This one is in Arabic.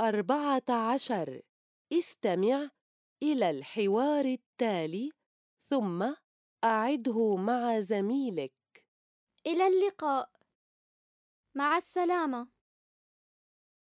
أربعة عشر. استمع إلى الحوار التالي ثم أعده مع زميلك. إلى اللقاء. مع السلامة.